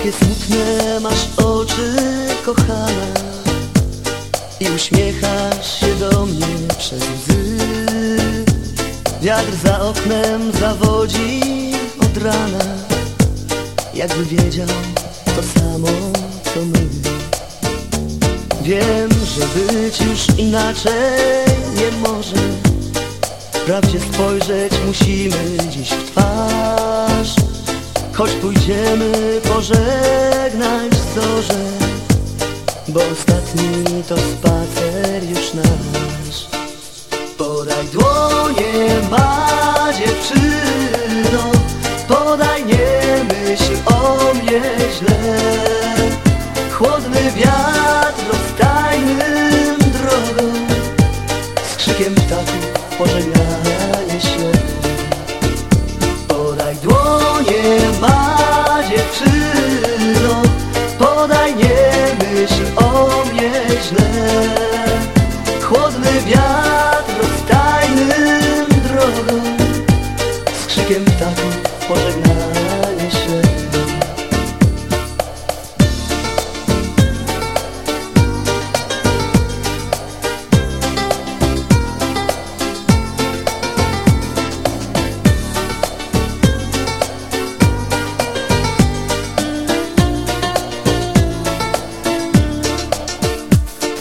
Takie smutne masz oczy, kochana I uśmiechasz się do mnie przez łzy. Wiatr za oknem zawodzi od rana Jakby wiedział to samo co my. Wiem, że być już inaczej nie może. Wprawdzie spojrzeć musimy dziś w twarz Choć pójdziemy pożegnać zorze Bo ostatni to spacer już nasz. Podaj dłonie ma dziewczyno Podaj nie myśl o mnie źle. Chłodny wiatr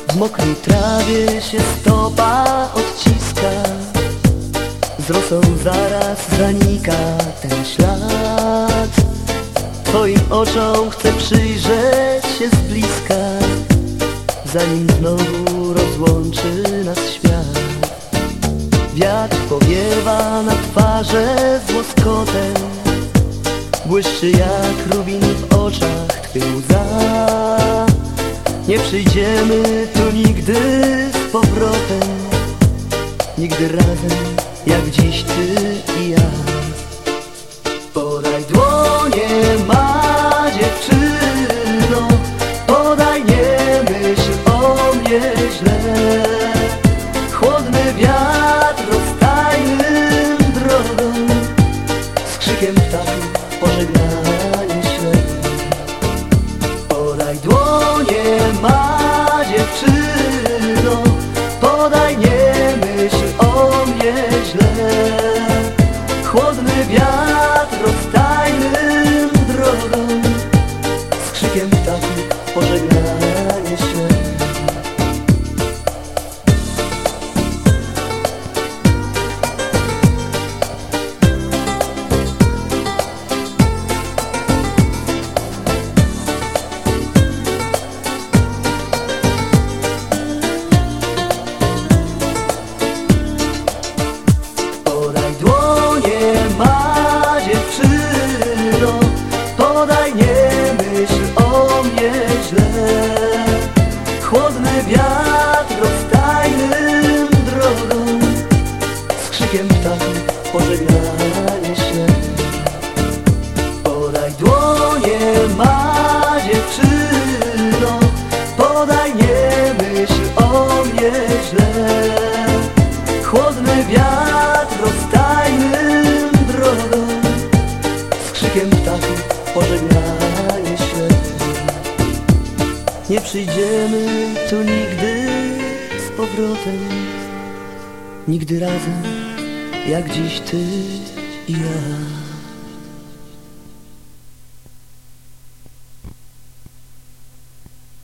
W mokrej trawie się stopa odciska. Z rosą zaraz zanika ten ślad. Twoim oczom chcę przyjrzeć się z bliska Zanim znowu rozłączy nas świat. Wiatr powiewa na twarze z łoskotem Błyszczy jak rubin w oczach Twych nie przyjdziemy tu nigdy z powrotem. Nigdy razem jak dziś ty i ja. Podaj dłonie ma dziewczyno. Podaj nie myśl o mnie źle. Chłodny wiatr rozstajnym drogą. Z krzykiem ptaków pożegnanie się Podaj dłonie dłonie ma dziewczyno Podaj nie myśl o mnie źle. Chłodny wiatr rozstajnym drogą Z krzykiem ptaków pożegnanie się. Nie przyjdziemy tu nigdy z powrotem Nigdy razem jak dziś ty i ja